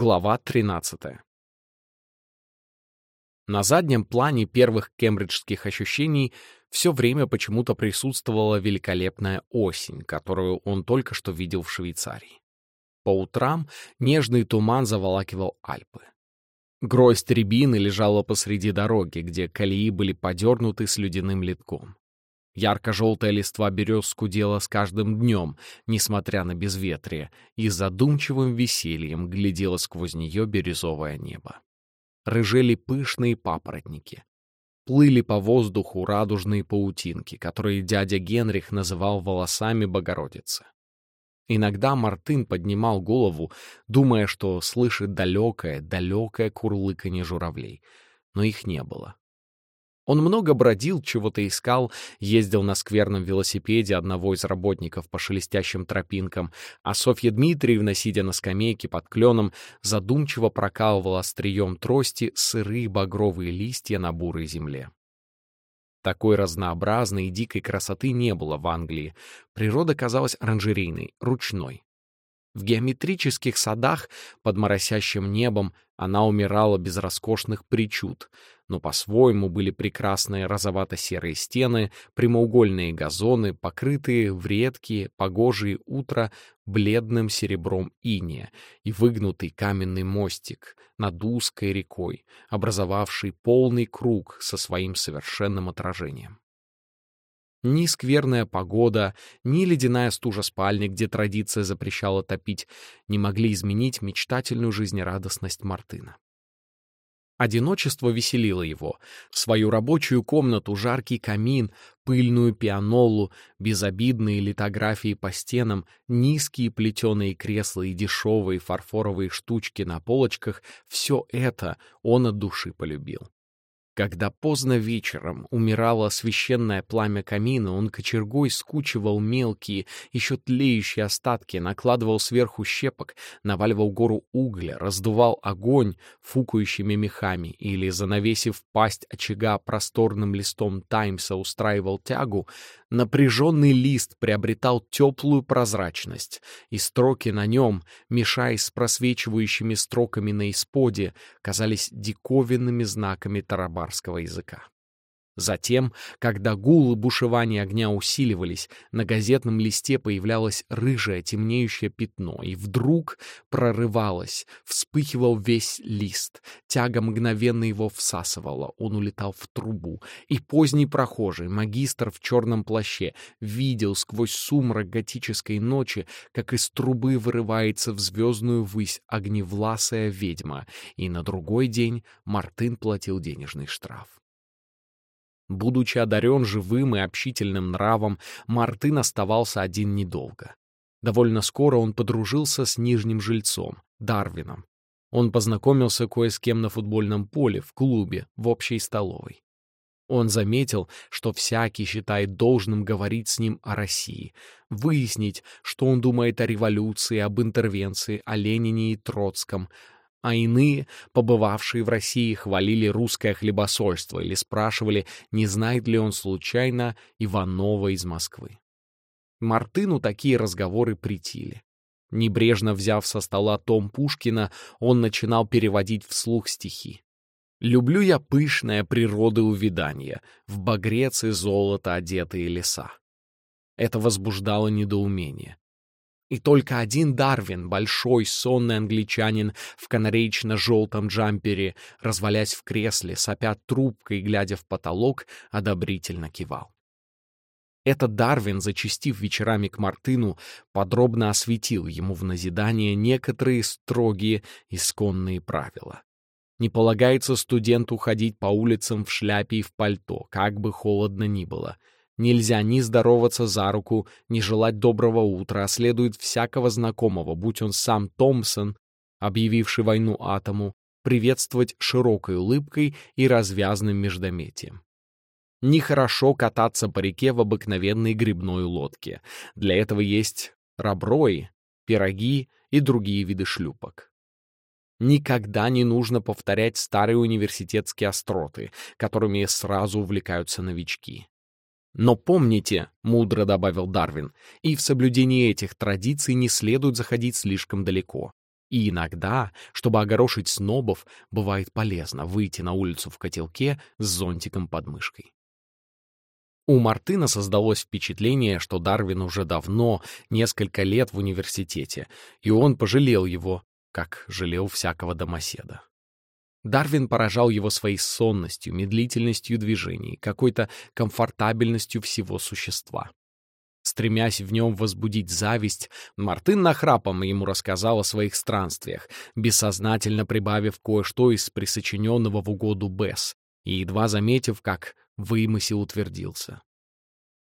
Глава 13. На заднем плане первых кембриджских ощущений все время почему-то присутствовала великолепная осень, которую он только что видел в Швейцарии. По утрам нежный туман заволакивал Альпы. Гроздь рябины лежала посреди дороги, где колеи были подернуты слюдяным литком. Ярко-желтая листва берез скудела с каждым днем, несмотря на безветрие, и задумчивым весельем глядело сквозь нее бирюзовое небо. Рыжели пышные папоротники. Плыли по воздуху радужные паутинки, которые дядя Генрих называл волосами Богородицы. Иногда Мартын поднимал голову, думая, что слышит далекое, далекое курлыканье журавлей, но их не было. Он много бродил, чего-то искал, ездил на скверном велосипеде одного из работников по шелестящим тропинкам, а Софья Дмитриевна, сидя на скамейке под кленом, задумчиво прокалывала острием трости сырые багровые листья на бурой земле. Такой разнообразной и дикой красоты не было в Англии. Природа казалась оранжерейной, ручной. В геометрических садах под моросящим небом она умирала без роскошных причуд, но по-своему были прекрасные розовато-серые стены, прямоугольные газоны, покрытые в редкие, погожие утра бледным серебром иния и выгнутый каменный мостик над узкой рекой, образовавший полный круг со своим совершенным отражением. Ни скверная погода, ни ледяная стужа спальни, где традиция запрещала топить, не могли изменить мечтательную жизнерадостность Мартына. Одиночество веселило его. Свою рабочую комнату, жаркий камин, пыльную пианолу, безобидные литографии по стенам, низкие плетеные кресла и дешевые фарфоровые штучки на полочках — все это он от души полюбил. Когда поздно вечером умирало священное пламя камина, он кочергой скучивал мелкие, еще тлеющие остатки, накладывал сверху щепок, наваливал гору угля, раздувал огонь фукающими мехами или, занавесив пасть очага просторным листом «Таймса», устраивал тягу, Напряженный лист приобретал теплую прозрачность, и строки на нем, мешаясь с просвечивающими строками на исподе, казались диковинными знаками тарабарского языка. Затем, когда гул и бушевание огня усиливались, на газетном листе появлялось рыжее темнеющее пятно, и вдруг прорывалось, вспыхивал весь лист, тяга мгновенно его всасывала, он улетал в трубу, и поздний прохожий, магистр в черном плаще, видел сквозь сумрак готической ночи, как из трубы вырывается в звездную высь огневласая ведьма, и на другой день Мартын платил денежный штраф. Будучи одарен живым и общительным нравом, Мартын оставался один недолго. Довольно скоро он подружился с нижним жильцом, Дарвином. Он познакомился кое с кем на футбольном поле, в клубе, в общей столовой. Он заметил, что всякий считает должным говорить с ним о России, выяснить, что он думает о революции, об интервенции, о Ленине и Троцком, а иные, побывавшие в России, хвалили русское хлебосольство или спрашивали, не знает ли он случайно Иванова из Москвы. Мартыну такие разговоры притили. Небрежно взяв со стола том Пушкина, он начинал переводить вслух стихи. «Люблю я пышное природы увиданье, в багрец и золото одетые леса». Это возбуждало недоумение. И только один Дарвин, большой сонный англичанин в канареечно-желтом джампере, развалясь в кресле, сопя трубкой, глядя в потолок, одобрительно кивал. Этот Дарвин, зачастив вечерами к Мартыну, подробно осветил ему в назидание некоторые строгие исконные правила. Не полагается студенту ходить по улицам в шляпе и в пальто, как бы холодно ни было — Нельзя ни здороваться за руку, ни желать доброго утра, а следует всякого знакомого, будь он сам Томпсон, объявивший войну атому, приветствовать широкой улыбкой и развязным междометием. Нехорошо кататься по реке в обыкновенной грибной лодке. Для этого есть раброи, пироги и другие виды шлюпок. Никогда не нужно повторять старые университетские остроты, которыми сразу увлекаются новички. Но помните, мудро добавил Дарвин, и в соблюдении этих традиций не следует заходить слишком далеко. И иногда, чтобы огорошить снобов, бывает полезно выйти на улицу в котелке с зонтиком под мышкой. У Мартына создалось впечатление, что Дарвин уже давно, несколько лет в университете, и он пожалел его, как жалел всякого домоседа. Дарвин поражал его своей сонностью, медлительностью движений, какой-то комфортабельностью всего существа. Стремясь в нем возбудить зависть, Мартын нахрапом ему рассказал о своих странствиях, бессознательно прибавив кое-что из присочиненного в угоду Бесс, и едва заметив, как вымысел утвердился.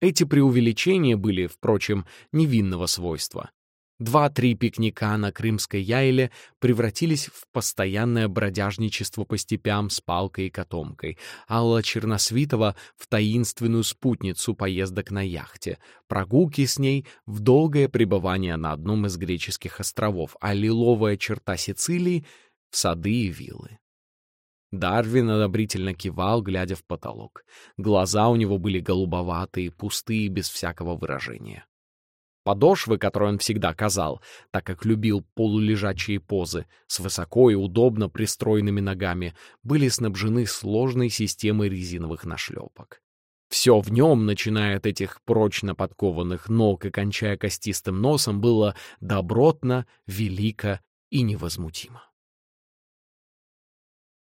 Эти преувеличения были, впрочем, невинного свойства. Два-три пикника на Крымской Яйле превратились в постоянное бродяжничество по степям с палкой и котомкой, Алла Черносвитова — в таинственную спутницу поездок на яхте, прогулки с ней в долгое пребывание на одном из греческих островов, а лиловая черта Сицилии — в сады и виллы. Дарвин одобрительно кивал, глядя в потолок. Глаза у него были голубоватые, пустые, без всякого выражения. Подошвы, которые он всегда казал, так как любил полулежачие позы, с высоко и удобно пристроенными ногами, были снабжены сложной системой резиновых нашлепок. Все в нем, начиная от этих прочно подкованных ног и кончая костистым носом, было добротно, велико и невозмутимо.